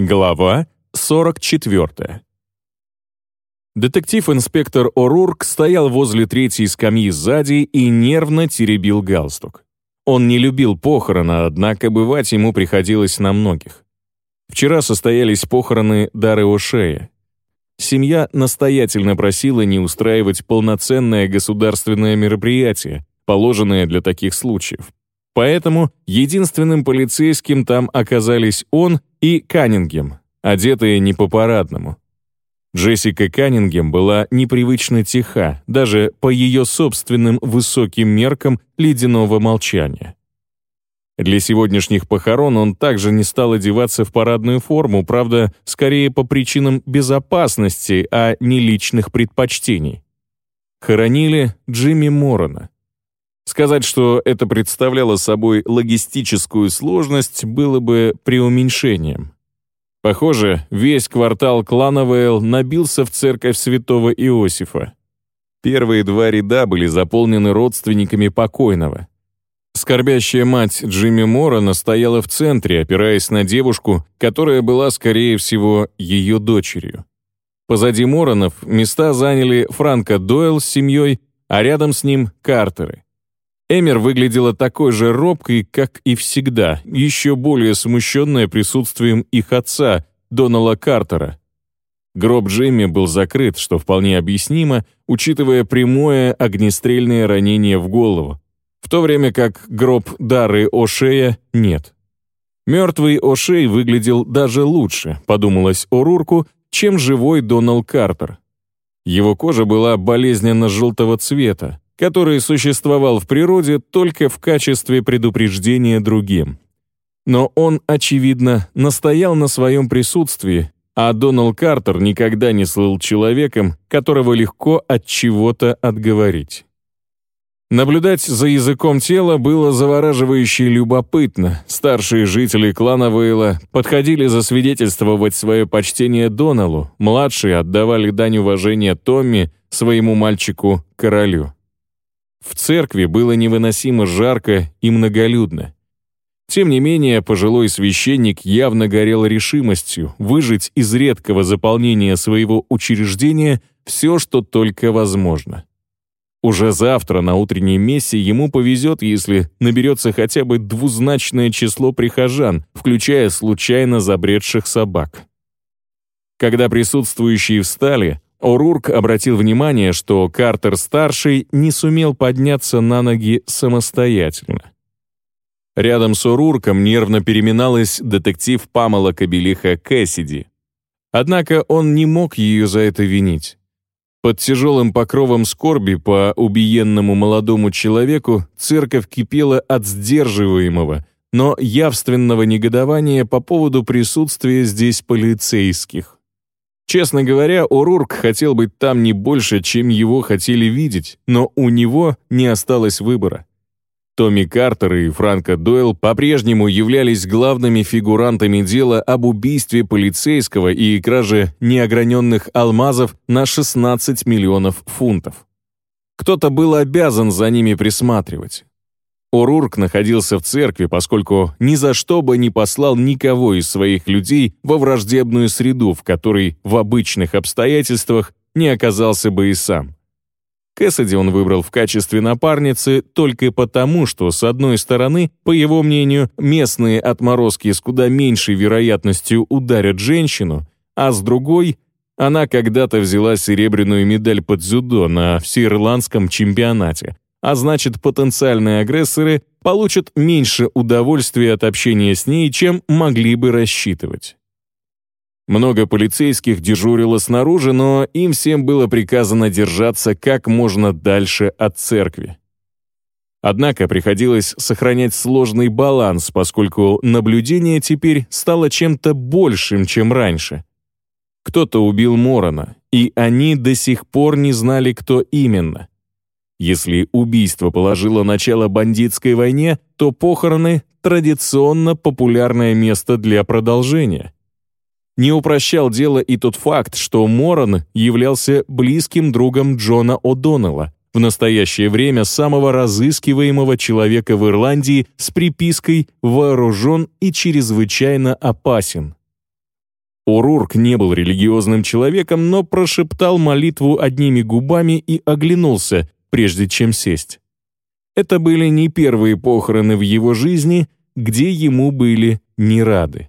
Глава 44. Детектив-инспектор О'Рурк стоял возле третьей скамьи сзади и нервно теребил галстук. Он не любил похороны, однако бывать ему приходилось на многих. Вчера состоялись похороны Дары О'Шея. Семья настоятельно просила не устраивать полноценное государственное мероприятие, положенное для таких случаев. Поэтому единственным полицейским там оказались он и Каннингем, одетые не по-парадному. Джессика Каннингем была непривычно тиха, даже по ее собственным высоким меркам ледяного молчания. Для сегодняшних похорон он также не стал одеваться в парадную форму, правда, скорее по причинам безопасности, а не личных предпочтений. Хоронили Джимми Морона. Сказать, что это представляло собой логистическую сложность, было бы преуменьшением. Похоже, весь квартал Клановейл набился в церковь святого Иосифа. Первые два ряда были заполнены родственниками покойного. Скорбящая мать Джимми Морона стояла в центре, опираясь на девушку, которая была, скорее всего, ее дочерью. Позади Моронов места заняли Франко Дойл с семьей, а рядом с ним — Картеры. Эмер выглядела такой же робкой, как и всегда, еще более смущенная присутствием их отца, Донала Картера. Гроб Джимми был закрыт, что вполне объяснимо, учитывая прямое огнестрельное ранение в голову, в то время как гроб Дары О'Шея нет. Мертвый О'Шей выглядел даже лучше, подумалось О'Рурку, чем живой Донал Картер. Его кожа была болезненно-желтого цвета, который существовал в природе только в качестве предупреждения другим. Но он, очевидно, настоял на своем присутствии, а Доналд Картер никогда не слыл человеком, которого легко от чего-то отговорить. Наблюдать за языком тела было завораживающе любопытно. Старшие жители клана Вейла подходили засвидетельствовать свое почтение Доналу, младшие отдавали дань уважения Томми, своему мальчику-королю. В церкви было невыносимо жарко и многолюдно. Тем не менее, пожилой священник явно горел решимостью выжить из редкого заполнения своего учреждения все, что только возможно. Уже завтра на утренней мессе ему повезет, если наберется хотя бы двузначное число прихожан, включая случайно забредших собак. Когда присутствующие встали, О'Рурк обратил внимание, что Картер-старший не сумел подняться на ноги самостоятельно. Рядом с О'Рурком нервно переминалась детектив Памела Кабелиха Кэссиди. Однако он не мог ее за это винить. Под тяжелым покровом скорби по убиенному молодому человеку церковь кипела от сдерживаемого, но явственного негодования по поводу присутствия здесь полицейских. Честно говоря, Урурк хотел быть там не больше, чем его хотели видеть, но у него не осталось выбора. Томми Картер и Франко Дойл по-прежнему являлись главными фигурантами дела об убийстве полицейского и краже неограненных алмазов на 16 миллионов фунтов. Кто-то был обязан за ними присматривать. Орурк находился в церкви, поскольку ни за что бы не послал никого из своих людей во враждебную среду, в которой в обычных обстоятельствах не оказался бы и сам. Кэссиди он выбрал в качестве напарницы только потому, что, с одной стороны, по его мнению, местные отморозки с куда меньшей вероятностью ударят женщину, а с другой, она когда-то взяла серебряную медаль под дзюдо на всеирландском чемпионате, а значит потенциальные агрессоры получат меньше удовольствия от общения с ней, чем могли бы рассчитывать. Много полицейских дежурило снаружи, но им всем было приказано держаться как можно дальше от церкви. Однако приходилось сохранять сложный баланс, поскольку наблюдение теперь стало чем-то большим, чем раньше. Кто-то убил Морона, и они до сих пор не знали, кто именно. Если убийство положило начало бандитской войне, то похороны — традиционно популярное место для продолжения. Не упрощал дело и тот факт, что Морон являлся близким другом Джона О'Доннелла, в настоящее время самого разыскиваемого человека в Ирландии с припиской «вооружен и чрезвычайно опасен». Урурк не был религиозным человеком, но прошептал молитву одними губами и оглянулся, прежде чем сесть. Это были не первые похороны в его жизни, где ему были не рады.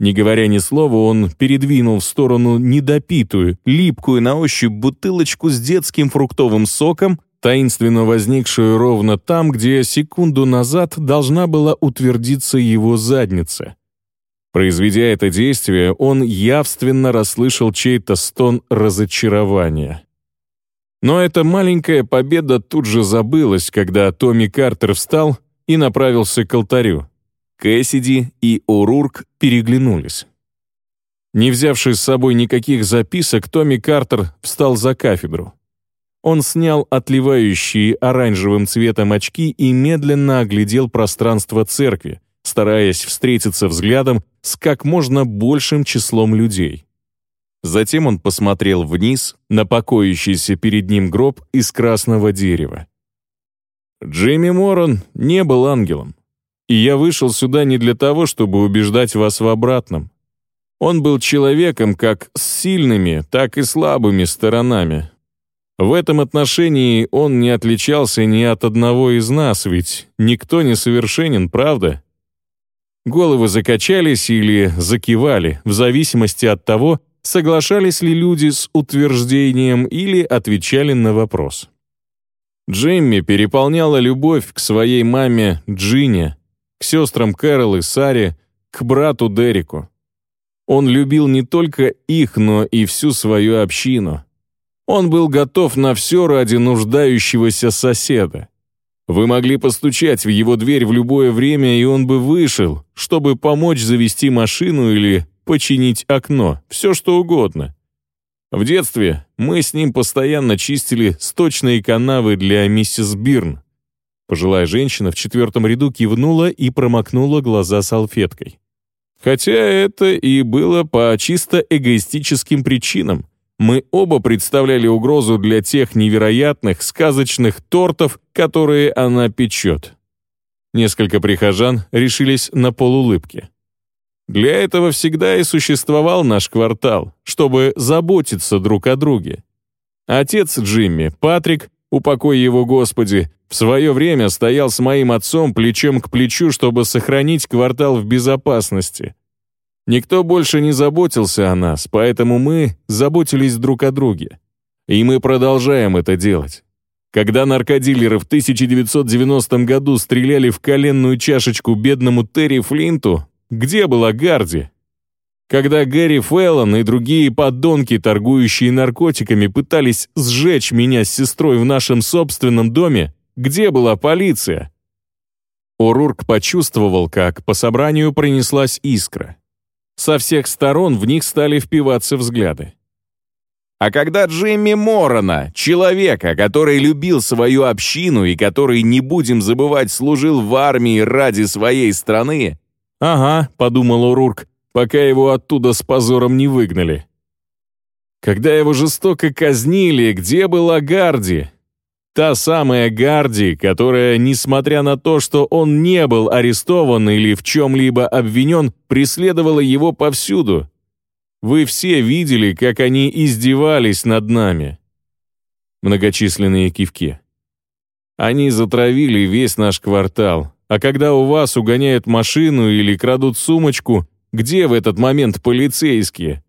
Не говоря ни слова, он передвинул в сторону недопитую, липкую на ощупь бутылочку с детским фруктовым соком, таинственно возникшую ровно там, где секунду назад должна была утвердиться его задница. Произведя это действие, он явственно расслышал чей-то стон разочарования. Но эта маленькая победа тут же забылась, когда Томми Картер встал и направился к алтарю. Кэссиди и Урурк переглянулись. Не взявший с собой никаких записок, Томми Картер встал за кафедру. Он снял отливающие оранжевым цветом очки и медленно оглядел пространство церкви, стараясь встретиться взглядом с как можно большим числом людей. Затем он посмотрел вниз на покоящийся перед ним гроб из красного дерева. «Джимми Моррон не был ангелом, и я вышел сюда не для того, чтобы убеждать вас в обратном. Он был человеком как с сильными, так и слабыми сторонами. В этом отношении он не отличался ни от одного из нас, ведь никто не совершенен, правда?» Головы закачались или закивали, в зависимости от того, соглашались ли люди с утверждением или отвечали на вопрос. Джимми переполняла любовь к своей маме Джине, к сестрам Кэрол и Саре, к брату Дереку. Он любил не только их, но и всю свою общину. Он был готов на все ради нуждающегося соседа. Вы могли постучать в его дверь в любое время, и он бы вышел, чтобы помочь завести машину или починить окно, все что угодно. В детстве мы с ним постоянно чистили сточные канавы для миссис Бирн. Пожилая женщина в четвертом ряду кивнула и промокнула глаза салфеткой. Хотя это и было по чисто эгоистическим причинам. Мы оба представляли угрозу для тех невероятных сказочных тортов, которые она печет. Несколько прихожан решились на полулыбки. Для этого всегда и существовал наш квартал, чтобы заботиться друг о друге. Отец Джимми, Патрик, упокой его Господи, в свое время стоял с моим отцом плечом к плечу, чтобы сохранить квартал в безопасности. Никто больше не заботился о нас, поэтому мы заботились друг о друге. И мы продолжаем это делать. Когда наркодилеры в 1990 году стреляли в коленную чашечку бедному Терри Флинту, где была Гарди? Когда Гэри Феллон и другие подонки, торгующие наркотиками, пытались сжечь меня с сестрой в нашем собственном доме, где была полиция? Орурк почувствовал, как по собранию пронеслась искра. Со всех сторон в них стали впиваться взгляды. А когда Джимми Морона, человека, который любил свою общину и который, не будем забывать, служил в армии ради своей страны, «Ага», — подумал Урурк, пока его оттуда с позором не выгнали. Когда его жестоко казнили, где была Гарди? Та самая Гарди, которая, несмотря на то, что он не был арестован или в чем-либо обвинен, преследовала его повсюду. Вы все видели, как они издевались над нами. Многочисленные кивки. Они затравили весь наш квартал, а когда у вас угоняют машину или крадут сумочку, где в этот момент полицейские?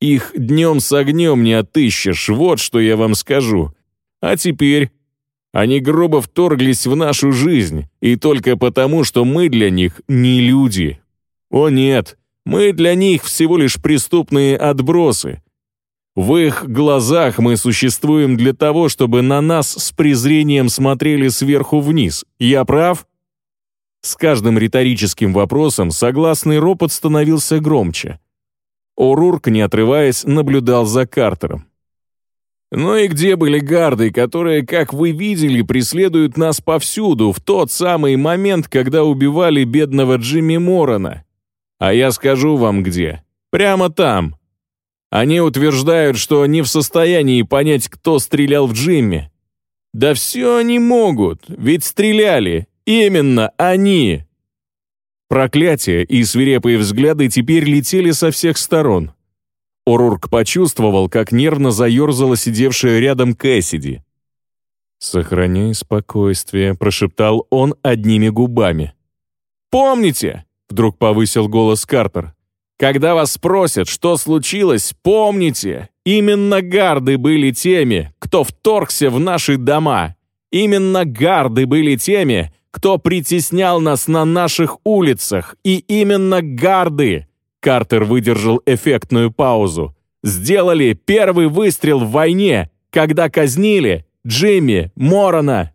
Их днем с огнем не отыщешь, вот что я вам скажу. А теперь они грубо вторглись в нашу жизнь, и только потому, что мы для них не люди. О нет, мы для них всего лишь преступные отбросы. В их глазах мы существуем для того, чтобы на нас с презрением смотрели сверху вниз. Я прав? С каждым риторическим вопросом согласный ропот становился громче. О'Рурк, не отрываясь, наблюдал за Картером. «Ну и где были гарды, которые, как вы видели, преследуют нас повсюду в тот самый момент, когда убивали бедного Джимми Морона? А я скажу вам где. Прямо там. Они утверждают, что не в состоянии понять, кто стрелял в Джимми. Да все они могут, ведь стреляли, Именно они!» Проклятия и свирепые взгляды теперь летели со всех сторон. Орурк почувствовал, как нервно заерзала сидевшая рядом Кэссиди. «Сохраняй спокойствие», — прошептал он одними губами. «Помните!» — вдруг повысил голос Картер. «Когда вас спросят, что случилось, помните! Именно гарды были теми, кто вторгся в наши дома. Именно гарды были теми, кто притеснял нас на наших улицах. И именно гарды!» Картер выдержал эффектную паузу. «Сделали первый выстрел в войне, когда казнили Джимми, Морона,